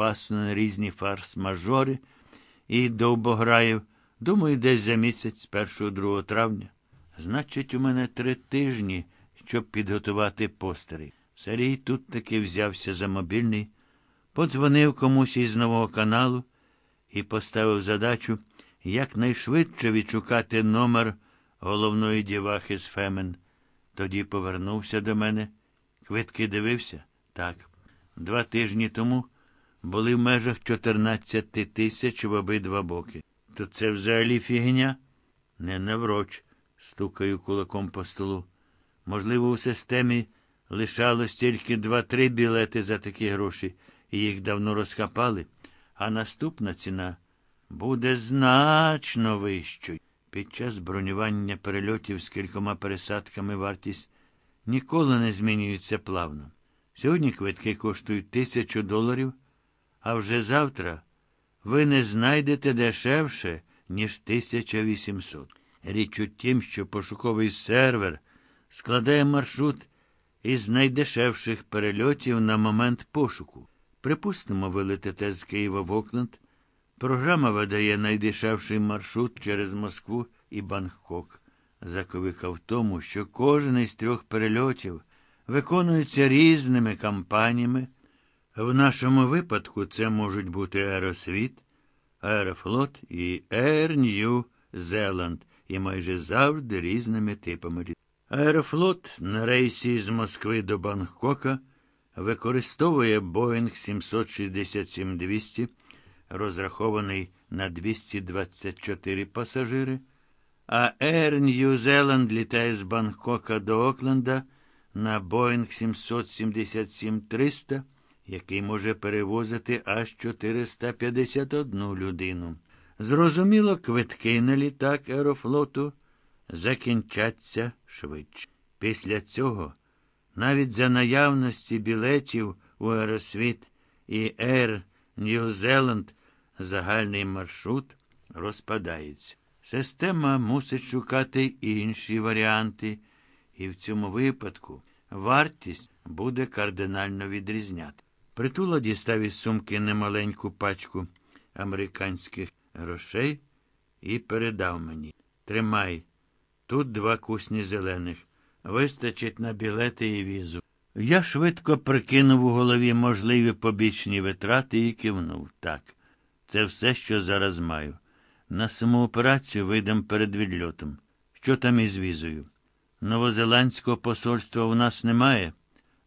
запасу на різні фарс-мажори і довбограїв, думаю, десь за місяць, 1-2 травня. Значить, у мене три тижні, щоб підготувати постери. Сергій тут таки взявся за мобільний, подзвонив комусь із нового каналу і поставив задачу якнайшвидше відшукати номер головної дівахи з Фемен. Тоді повернувся до мене. Квитки дивився? Так. Два тижні тому були в межах 14 тисяч в обидва боки. То це взагалі фігня? Не навроч, стукаю кулаком по столу. Можливо, у системі лишалось тільки два-три білети за такі гроші, і їх давно розхапали, а наступна ціна буде значно вищою. Під час бронювання перельотів з кількома пересадками вартість ніколи не змінюється плавно. Сьогодні квитки коштують тисячу доларів, а вже завтра ви не знайдете дешевше, ніж 1800. Річ у тім, що пошуковий сервер складає маршрут із найдешевших перельотів на момент пошуку. Припустимо, ви летите з Києва в Окленд. Програма видає найдешевший маршрут через Москву і Бангкок. Заковика в тому, що кожен із трьох перельотів виконується різними кампаніями. В нашому випадку це можуть бути Аеросвіт, Аерофлот і Air New Zealand, і майже завжди різними типами. Аерофлот на рейсі з Москви до Бангкока використовує Boeing 767-200, розрахований на 224 пасажири, а Air New Zealand літає з Бангкока до Окленда на Boeing 777-300, який може перевозити аж 451 людину. Зрозуміло, квитки на літак аерофлоту закінчаться швидше. Після цього, навіть за наявності білетів у Аеросвіт і Air New Zealand загальний маршрут розпадається. Система мусить шукати інші варіанти, і в цьому випадку вартість буде кардинально відрізняти. Притула дістав із сумки немаленьку пачку американських грошей і передав мені. Тримай. Тут два кусні зелених. Вистачить на білети і візу. Я швидко прикинув у голові можливі побічні витрати і кивнув. Так, це все, що зараз маю. На саму операцію вийдем перед відльотом. Що там із візою? Новозеландського посольства у нас немає.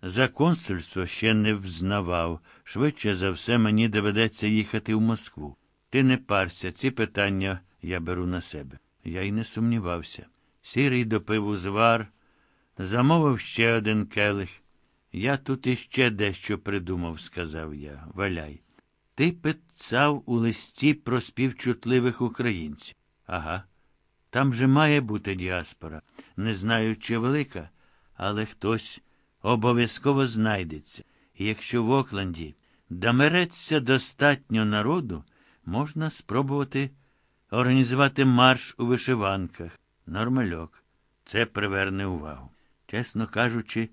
За консульство ще не взнавав. Швидше за все мені доведеться їхати в Москву. Ти не парся, ці питання я беру на себе. Я й не сумнівався. Сірий допив узвар, замовив ще один келих. Я тут іще дещо придумав, сказав я. Валяй. Ти писав у листі про співчутливих українців. Ага. Там же має бути діаспора. Не знаю, чи велика, але хтось обов'язково знайдеться. І якщо в Окленді дамереться достатньо народу, можна спробувати організувати марш у вишиванках. Нормальок. Це приверне увагу. Чесно кажучи,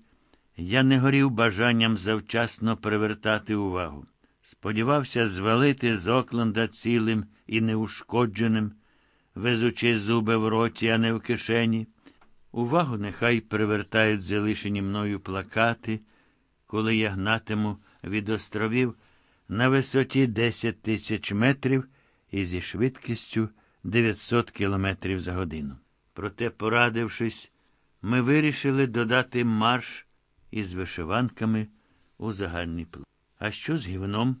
я не горів бажанням завчасно привертати увагу. Сподівався звалити з Окленда цілим і неушкодженим, везучи зуби в роті, а не в кишені. Увагу нехай привертають залишені мною плакати, коли я гнатиму від островів на висоті 10 тисяч метрів і зі швидкістю 900 кілометрів за годину. Проте, порадившись, ми вирішили додати марш із вишиванками у загальний план. А що з гівном?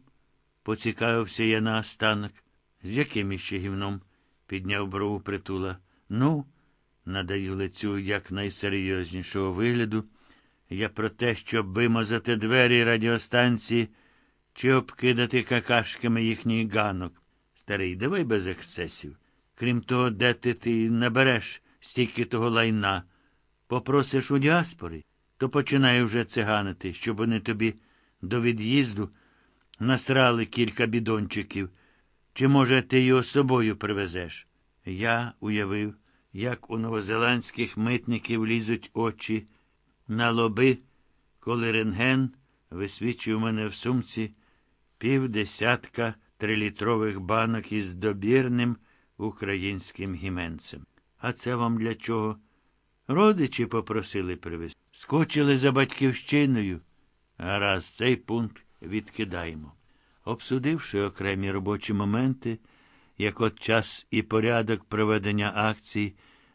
поцікавився я на останок. З яким іще гівном? підняв брову притула. Ну, надаю лицю якнайсерйознішого вигляду. Я про те, щоб вимазати двері радіостанції чи обкидати какашками їхній ганок. Старий, давай без ексцесів. Крім того, де ти ти набереш стільки того лайна, попросиш у діаспори, то починай уже циганити, щоб вони тобі до від'їзду насрали кілька бідончиків. Чи, може, ти його з собою привезеш? Я уявив, як у новозеландських митників лізуть очі на лоби, коли рентген висвічує у мене в сумці півдесятка трилітрових банок із добірним українським гіменцем. А це вам для чого? Родичі попросили привезти. Скочили за батьківщиною. Гаразд, цей пункт відкидаємо. Обсудивши окремі робочі моменти, як от час і порядок проведення акцій,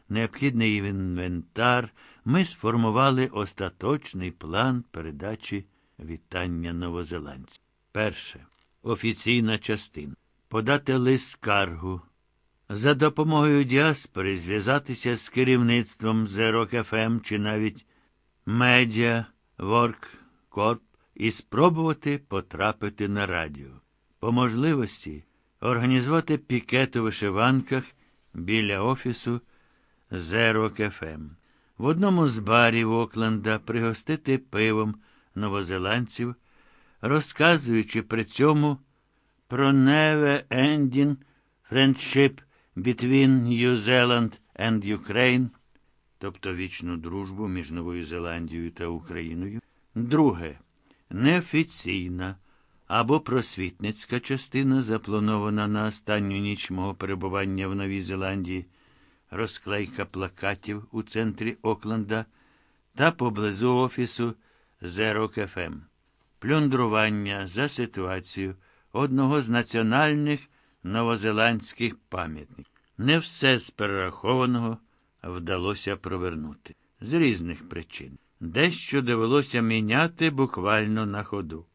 необхідний інвентар, ми сформували остаточний план передачі вітання новозеландців. Перше. Офіційна частина. Подати лист скаргу. За допомогою діаспори зв'язатися з керівництвом The Rock FM чи навіть MediaWorks Corp і спробувати потрапити на радіо. По можливості організувати пікет у вишиванках біля офісу Зерок ФМ. В одному з барів Окленда пригостити пивом новозеландців, розказуючи при цьому про never ending friendship between New Zealand and Ukraine, тобто вічну дружбу між Новою Зеландією та Україною. Друге. Неофіційна або просвітницька частина, запланована на останню ніч мого перебування в Новій Зеландії, розклейка плакатів у центрі Окленда та поблизу офісу Зерок ФМ. Плюндрування за ситуацію одного з національних новозеландських пам'ятників. Не все з перерахованого вдалося провернути. З різних причин. Дещо довелося міняти буквально на ходу.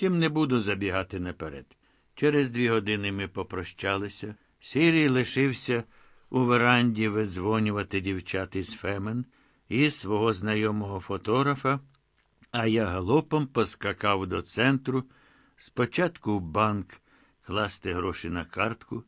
Втім, не буду забігати наперед. Через дві години ми попрощалися. Сірій лишився у веранді визвонювати дівчат із Фемен і свого знайомого фотографа, а я галопом поскакав до центру, спочатку в банк класти гроші на картку,